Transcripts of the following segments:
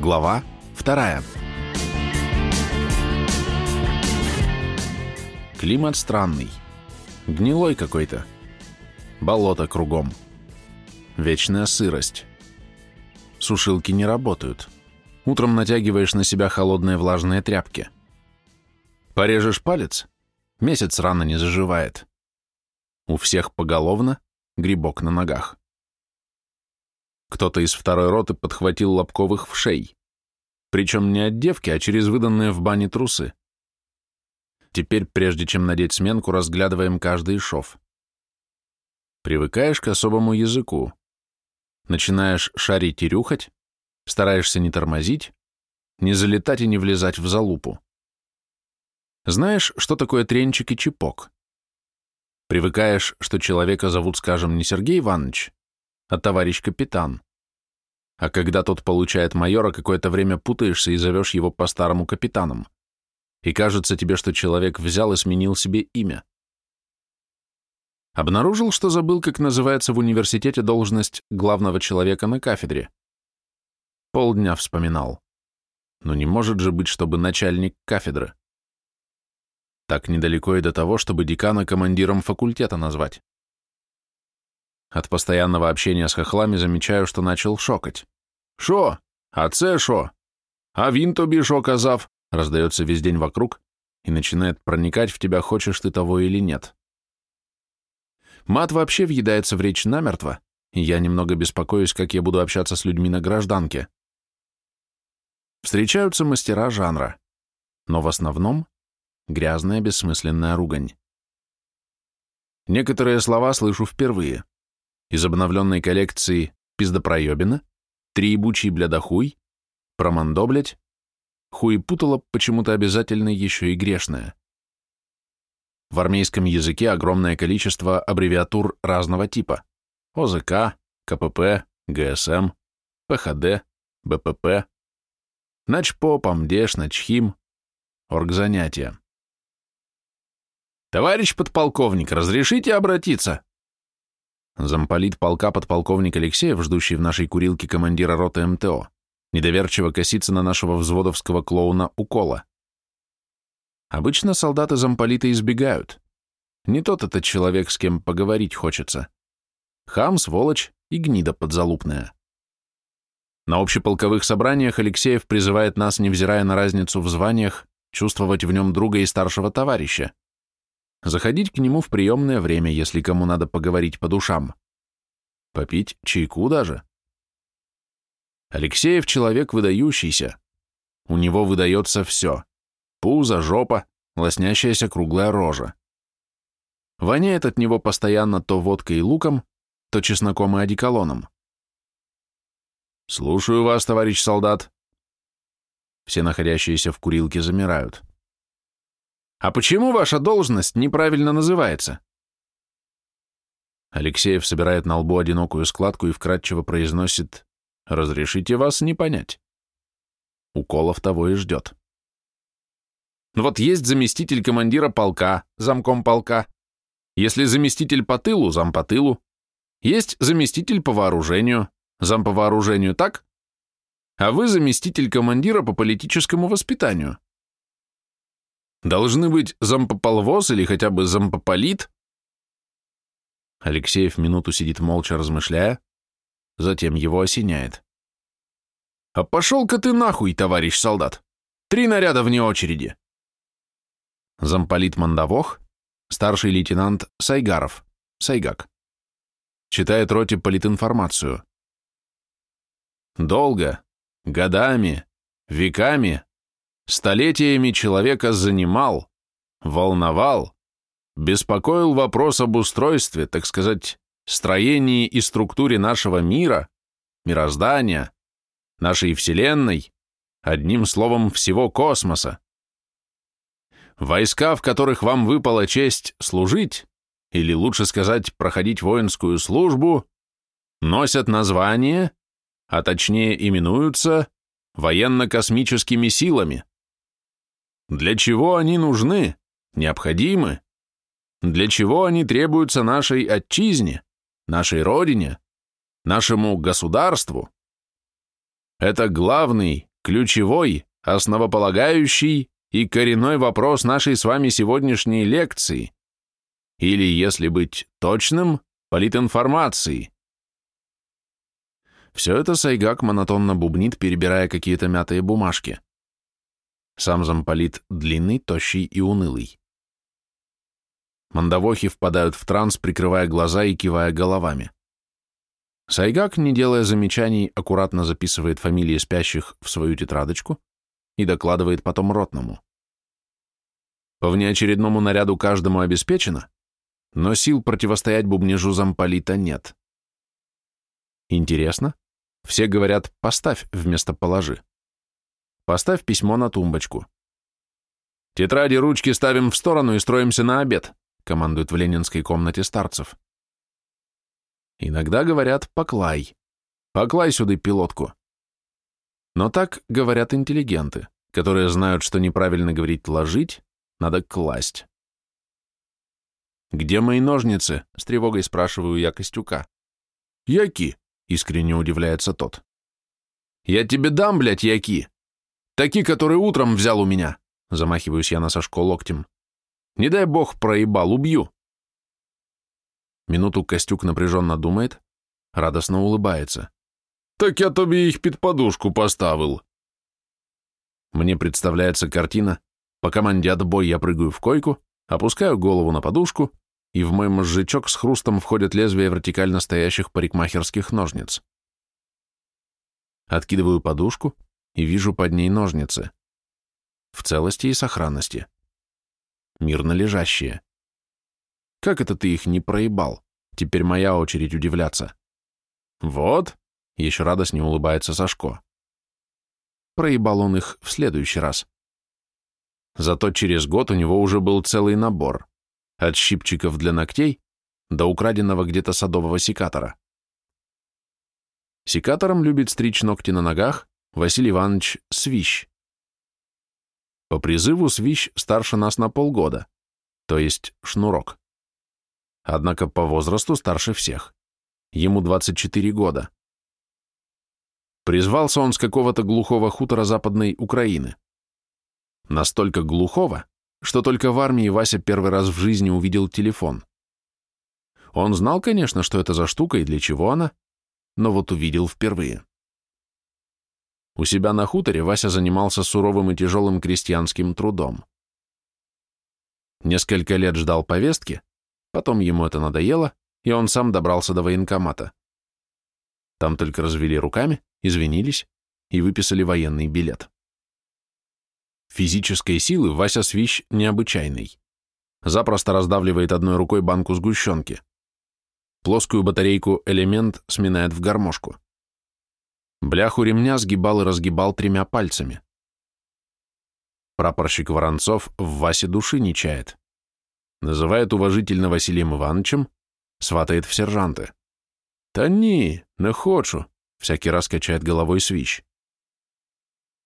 Глава вторая. Климат странный. Гнилой какой-то. Болото кругом. Вечная сырость. Сушилки не работают. Утром натягиваешь на себя холодные влажные тряпки. Порежешь палец — месяц рано не заживает. У всех поголовно грибок на ногах. Кто-то из второй роты подхватил лобковых в шей. Причем не от девки, а через выданные в бане трусы. Теперь, прежде чем надеть сменку, разглядываем каждый шов. Привыкаешь к особому языку. Начинаешь шарить и рюхать, стараешься не тормозить, не залетать и не влезать в залупу. Знаешь, что такое тренчик и чипок? Привыкаешь, что человека зовут, скажем, не Сергей Иванович, а товарищ капитан. А когда тот получает майора, какое-то время путаешься и зовешь его по-старому капитаном. И кажется тебе, что человек взял и сменил себе имя. Обнаружил, что забыл, как называется в университете должность главного человека на кафедре. Полдня вспоминал. Но не может же быть, чтобы начальник кафедры. Так недалеко и до того, чтобы декана командиром факультета назвать. От постоянного общения с хохлами замечаю, что начал шокать. «Шо? А це шо? А він тобі шо казав?» раздается весь день вокруг и начинает проникать в тебя, хочешь ты того или нет. Мат вообще въедается в речь намертво, и я немного беспокоюсь, как я буду общаться с людьми на гражданке. Встречаются мастера жанра, но в основном грязная бессмысленная ругань. Некоторые слова слышу впервые из обновленной коллекции «Пиздопроебина», «Триебучий блядохуй», «Промандо, блядь», «Хуепутало» почему-то обязательно еще и грешное. В армейском языке огромное количество аббревиатур разного типа. ОЗК, КПП, ГСМ, ПХД, БПП, Начпо, Помдеш, Начхим, оргзанятия. «Товарищ подполковник, разрешите обратиться?» Замполит полка подполковник Алексеев, ждущий в нашей курилке командира роты МТО, недоверчиво косится на нашего взводовского клоуна Укола. Обычно солдаты замполита избегают. Не тот этот человек, с кем поговорить хочется. Хам, сволочь и гнида подзалупная. На общеполковых собраниях Алексеев призывает нас, невзирая на разницу в званиях, чувствовать в нем друга и старшего товарища заходить к нему в приемное время, если кому надо поговорить по душам. Попить чайку даже. Алексеев человек выдающийся. У него выдается все. Пузо, жопа, лоснящаяся круглая рожа. Воняет от него постоянно то водкой и луком, то чесноком и одеколоном. «Слушаю вас, товарищ солдат». Все находящиеся в курилке замирают. А почему ваша должность неправильно называется? Алексеев собирает на лбу одинокую складку и вкратчиво произносит «Разрешите вас не понять». Уколов того и ждет. Вот есть заместитель командира полка, замком полка. Если заместитель по тылу, зам по тылу. Есть заместитель по вооружению, зам по вооружению, так? А вы заместитель командира по политическому воспитанию. Должны быть зампополвоз или хотя бы зампополит? Алексеев минуту сидит молча, размышляя, затем его осеняет. «А пошел-ка ты нахуй, товарищ солдат! Три наряда вне очереди!» Замполит Мандавох, старший лейтенант Сайгаров, Сайгак. Читает роте политинформацию. Долго, годами, веками столетиями человека занимал, волновал, беспокоил вопрос об устройстве, так сказать, строении и структуре нашего мира, мироздания, нашей Вселенной, одним словом, всего космоса. Войска, в которых вам выпала честь служить, или лучше сказать, проходить воинскую службу, носят название, а точнее именуются военно-космическими силами. Для чего они нужны, необходимы? Для чего они требуются нашей отчизне, нашей родине, нашему государству? Это главный, ключевой, основополагающий и коренной вопрос нашей с вами сегодняшней лекции, или, если быть точным, политинформации. Все это Сайгак монотонно бубнит, перебирая какие-то мятые бумажки. Сам замполит длинный, тощий и унылый. Мандавохи впадают в транс, прикрывая глаза и кивая головами. Сайгак, не делая замечаний, аккуратно записывает фамилии спящих в свою тетрадочку и докладывает потом ротному. По внеочередному наряду каждому обеспечено, но сил противостоять бубнежу замполита нет. Интересно? Все говорят «поставь» вместо «положи». Поставь письмо на тумбочку. Тетради, ручки ставим в сторону и строимся на обед, командует в ленинской комнате старцев. Иногда говорят «поклай». «Поклай сюда пилотку». Но так говорят интеллигенты, которые знают, что неправильно говорить «ложить», надо «класть». «Где мои ножницы?» — с тревогой спрашиваю я Костюка. «Яки», — искренне удивляется тот. «Я тебе дам, блядь, яки. Таки, которые утром взял у меня», — замахиваюсь я на Сашко локтем. «Не дай бог проебал, убью». Минуту Костюк напряженно думает, радостно улыбается. «Так я тебе их под подушку поставил». Мне представляется картина, по команде отбой я прыгаю в койку, опускаю голову на подушку, и в мой мозжечок с хрустом входят лезвия вертикально стоящих парикмахерских ножниц. Откидываю подушку и вижу под ней ножницы. В целости и сохранности. Мирно лежащие. Как это ты их не проебал? Теперь моя очередь удивляться. Вот, еще радостнее улыбается Сашко. Проебал он их в следующий раз. Зато через год у него уже был целый набор от щипчиков для ногтей до украденного где-то садового секатора. Секатором любит стричь ногти на ногах Василий Иванович Свищ. По призыву Свищ старше нас на полгода, то есть Шнурок. Однако по возрасту старше всех. Ему 24 года. Призвался он с какого-то глухого хутора Западной Украины. Настолько глухого, что только в армии Вася первый раз в жизни увидел телефон. Он знал, конечно, что это за штука и для чего она, но вот увидел впервые. У себя на хуторе Вася занимался суровым и тяжелым крестьянским трудом. Несколько лет ждал повестки, потом ему это надоело, и он сам добрался до военкомата. Там только развели руками, извинились и выписали военный билет. Физической силы Вася Свищ необычайный. Запросто раздавливает одной рукой банку сгущенки. Плоскую батарейку элемент сминает в гармошку. Бляху ремня сгибал и разгибал тремя пальцами. Прапорщик Воронцов в Васе души не чает. Называет уважительно Василием Ивановичем, сватает в сержанты. «Та ні, не хочу», — всякий раз качает головой свищ.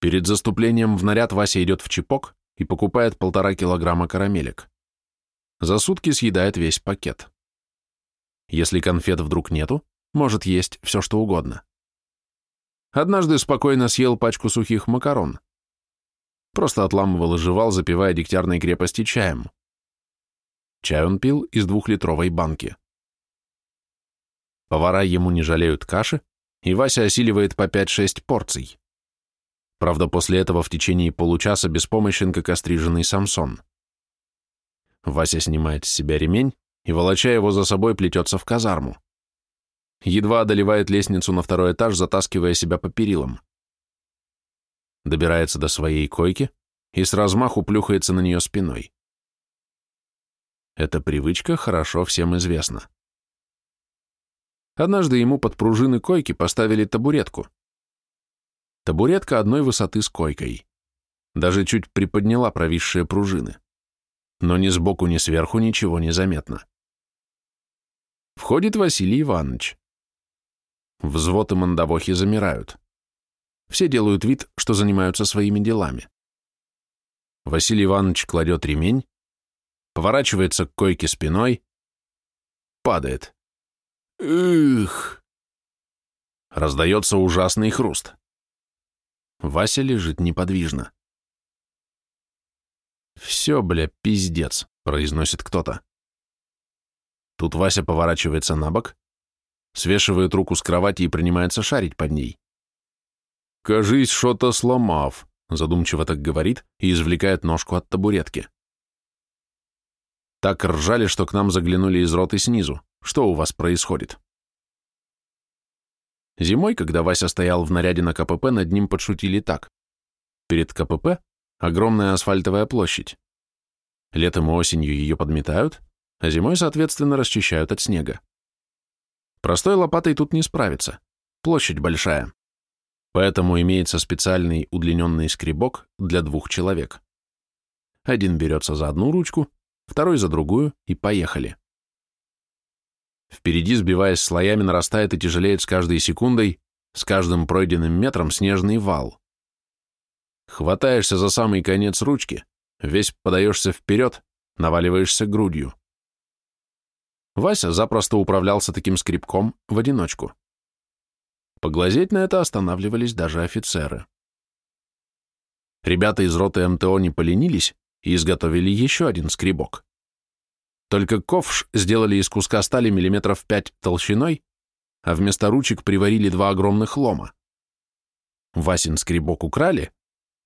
Перед заступлением в наряд Вася идет в чипок и покупает полтора килограмма карамелек. За сутки съедает весь пакет. Если конфет вдруг нету, может есть все, что угодно. Однажды спокойно съел пачку сухих макарон. Просто отламывал и жевал, запивая дегтярной крепости чаем. Чай он пил из двухлитровой банки. Повара ему не жалеют каши, и Вася осиливает по 5-6 порций. Правда, после этого в течение получаса беспомощен, как остриженный Самсон. Вася снимает с себя ремень и, волоча его за собой, плетется в казарму. Едва одолевает лестницу на второй этаж, затаскивая себя по перилам. Добирается до своей койки и с размаху плюхается на нее спиной. Эта привычка хорошо всем известна. Однажды ему под пружины койки поставили табуретку. Табуретка одной высоты с койкой. Даже чуть приподняла провисшие пружины. Но ни сбоку, ни сверху ничего не заметно. Входит Василий Иванович. Взвод и мандавохи замирают. Все делают вид, что занимаются своими делами. Василий Иванович кладет ремень, поворачивается к койке спиной, падает. Эх! Раздается ужасный хруст. Вася лежит неподвижно. «Все, бля, пиздец», — произносит кто-то. Тут Вася поворачивается на бок, свешивает руку с кровати и принимается шарить под ней. «Кажись, что-то сломав», — задумчиво так говорит и извлекает ножку от табуретки. Так ржали, что к нам заглянули из роты снизу. Что у вас происходит? Зимой, когда Вася стоял в наряде на КПП, над ним подшутили так. Перед КПП огромная асфальтовая площадь. Летом и осенью ее подметают, а зимой, соответственно, расчищают от снега. Простой лопатой тут не справиться. Площадь большая. Поэтому имеется специальный удлиненный скребок для двух человек. Один берется за одну ручку, второй за другую, и поехали. Впереди, сбиваясь слоями, нарастает и тяжелеет с каждой секундой, с каждым пройденным метром снежный вал. Хватаешься за самый конец ручки, весь подаешься вперед, наваливаешься грудью. Вася запросто управлялся таким скребком в одиночку. Поглазеть на это останавливались даже офицеры. Ребята из роты МТО не поленились и изготовили еще один скребок. Только ковш сделали из куска стали миллиметров пять толщиной, а вместо ручек приварили два огромных лома. Васин скребок украли,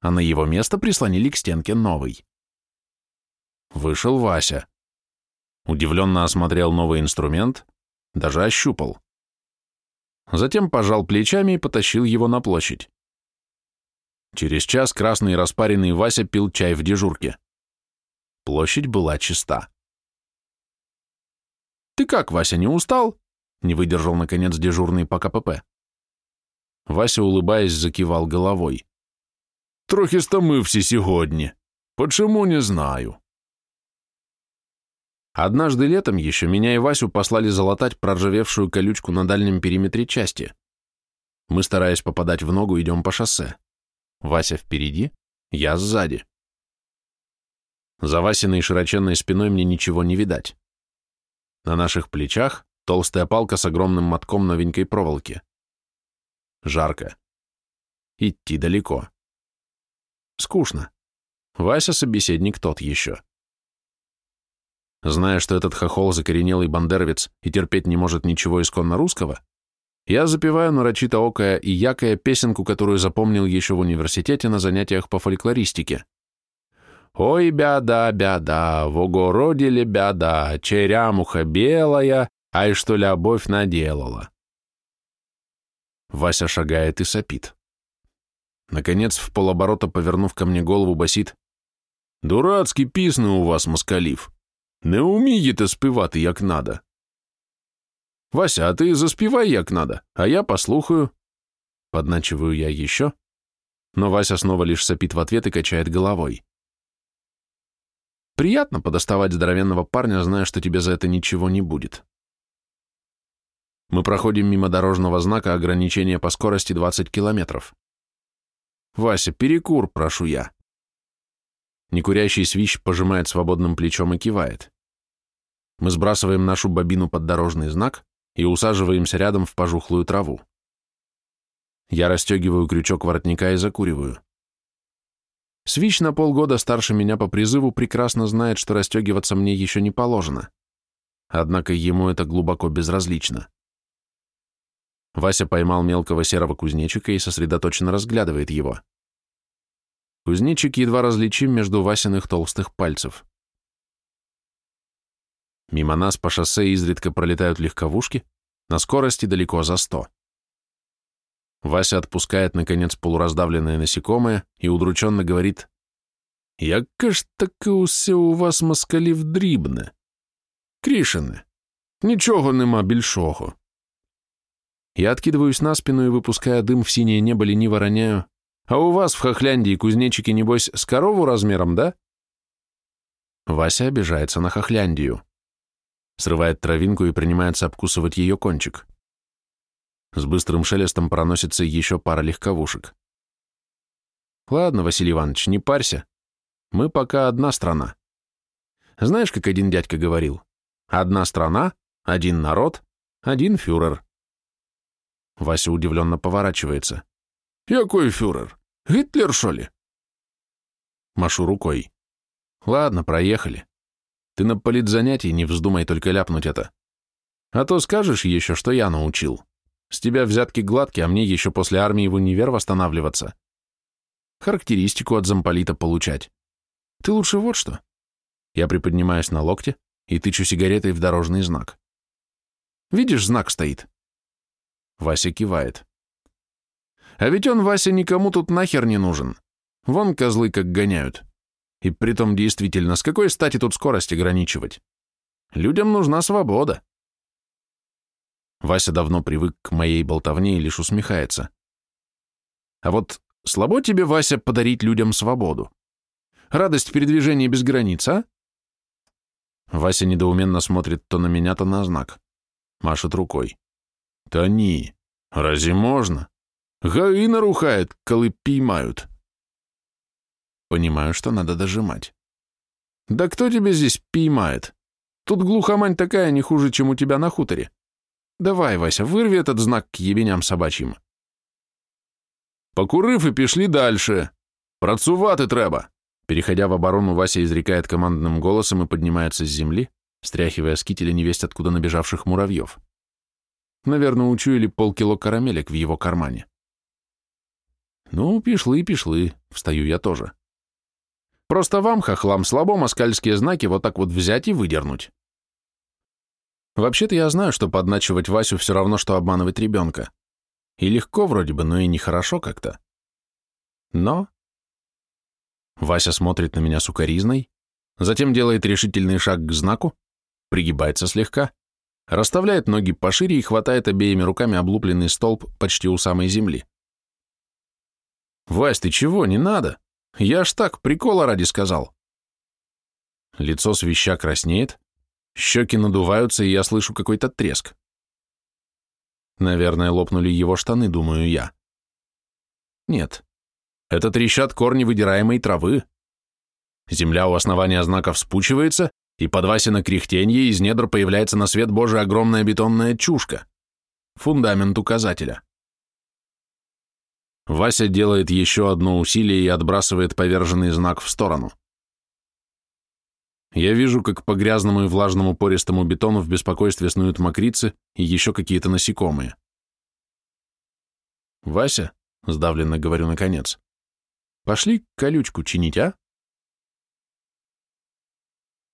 а на его место прислонили к стенке новый. Вышел Вася. Удивленно осмотрел новый инструмент, даже ощупал. Затем пожал плечами и потащил его на площадь. Через час красный распаренный Вася пил чай в дежурке. Площадь была чиста. «Ты как, Вася, не устал?» — не выдержал, наконец, дежурный по КПП. Вася, улыбаясь, закивал головой. «Трохи стомився сегодня. Почему, не знаю». Однажды летом еще меня и Васю послали залатать проржавевшую колючку на дальнем периметре части. Мы, стараясь попадать в ногу, идем по шоссе. Вася впереди, я сзади. За Васиной широченной спиной мне ничего не видать. На наших плечах толстая палка с огромным мотком новенькой проволоки. Жарко. Идти далеко. Скучно. Вася собеседник тот еще. Зная, что этот хохол закоренелый бандеровец и терпеть не может ничего исконно русского, я запеваю нарочито окая и якая песенку, которую запомнил еще в университете на занятиях по фольклористике. Ой, бяда, бяда, в огороде ли бяда, черямуха белая, ай что любовь наделала. Вася шагает и сопит. Наконец, в полоборота, повернув ко мне голову, басит. «Дурацкий пісни у вас, москалів. Не умієте співати, як надо». «Вася, а ты заспевай, як надо, а я послухаю». Подначиваю я еще, но Вася снова лишь сопит в ответ и качает головой. Приятно подоставать здоровенного парня, зная, что тебе за это ничего не будет. Мы проходим мимо дорожного знака ограничения по скорости 20 километров. «Вася, перекур, прошу я». Некурящий свищ пожимает свободным плечом и кивает. Мы сбрасываем нашу бобину под дорожный знак и усаживаемся рядом в пожухлую траву. Я расстегиваю крючок воротника и закуриваю. Свищ на полгода старше меня по призыву прекрасно знает, что расстегиваться мне еще не положено. Однако ему это глубоко безразлично. Вася поймал мелкого серого кузнечика и сосредоточенно разглядывает его. Кузнечик едва различим между Васиных толстых пальцев. Мимо нас по шоссе изредка пролетают легковушки, на скорости далеко за сто. Вася отпускает, наконец, полураздавленное насекомое и удрученно говорит, «Яка ж таки усе у вас москалів дрібне? Крішене, нічого нема більшого». Я откидываюсь на спину и, выпуская дым в синее небо, лениво роняю, «А у вас в Хохляндии кузнечики, небось, с корову размером, да?» Вася обижается на Хохляндию. Срывает травинку и принимается обкусывать ее кончик. С быстрым шелестом проносится еще пара легковушек. Ладно, Василий Иванович, не парься. Мы пока одна страна. Знаешь, как один дядька говорил? Одна страна, один народ, один фюрер. Вася удивленно поворачивается. Какой фюрер? Гитлер, что ли? Машу рукой. Ладно, проехали. Ты на политзанятии не вздумай только ляпнуть это. А то скажешь еще, что я научил. С тебя взятки гладкие, а мне еще после армии в универ восстанавливаться. Характеристику от замполита получать. Ты лучше вот что. Я приподнимаюсь на локте и тычу сигаретой в дорожный знак. Видишь, знак стоит. Вася кивает. А ведь он, Вася, никому тут нахер не нужен. Вон козлы как гоняют. И притом действительно, с какой стати тут скорость ограничивать? Людям нужна свобода. Вася давно привык к моей болтовне и лишь усмехается. А вот слабо тебе, Вася, подарить людям свободу? Радость передвижения без границ, а? Вася недоуменно смотрит то на меня, то на знак. Машет рукой. Тони, разве можно? Гаи нарухает, колы поймают. Понимаю, что надо дожимать. Да кто тебя здесь поймает? Тут глухомань такая не хуже, чем у тебя на хуторе. Давай, Вася, вырви этот знак к ебеням собачьим. Покурив и пішли дальше. Працювати треба. Переходя в оборону, Вася изрекает командным голосом и поднимается с земли, стряхивая с кителя невесть откуда набежавших муравьев. Наверное, учуяли полкило карамелек в его кармане. Ну, пишлы, пишлы, встаю я тоже. Просто вам, хохлам, слабо москальские знаки вот так вот взять и выдернуть. Вообще-то я знаю, что подначивать Васю все равно, что обманывать ребенка. И легко вроде бы, но и нехорошо как-то. Но... Вася смотрит на меня сукоризной, затем делает решительный шаг к знаку, пригибается слегка, расставляет ноги пошире и хватает обеими руками облупленный столб почти у самой земли. «Вась, ты чего? Не надо! Я ж так, прикола ради сказал!» Лицо свища краснеет, Щеки надуваются, и я слышу какой-то треск. Наверное, лопнули его штаны, думаю я. Нет. Это трещат корни выдираемой травы. Земля у основания знака вспучивается, и под Васино кряхтенье из недр появляется на свет Божий огромная бетонная чушка. Фундамент указателя. Вася делает еще одно усилие и отбрасывает поверженный знак в сторону. Я вижу, как по грязному и влажному пористому бетону в беспокойстве снуют мокрицы и еще какие-то насекомые. «Вася», — сдавленно говорю наконец, — «пошли колючку чинить, а?»